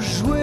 jouer.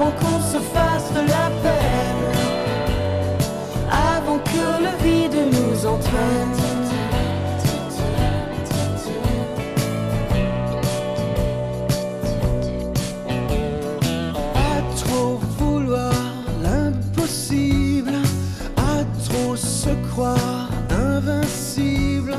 avant qu'on se fasse de la peine, avant que le vide nous entraîne. À trop vouloir l'impossible, à trop se croire invincible.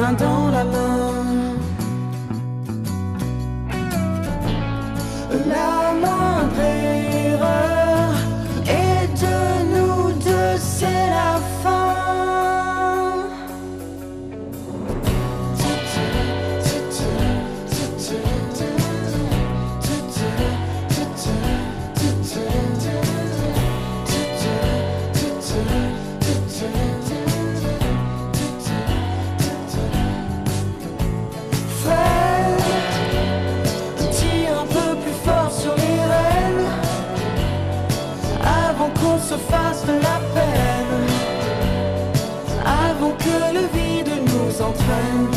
I don't. se fasse de la peine avant que le vide nous entraîne.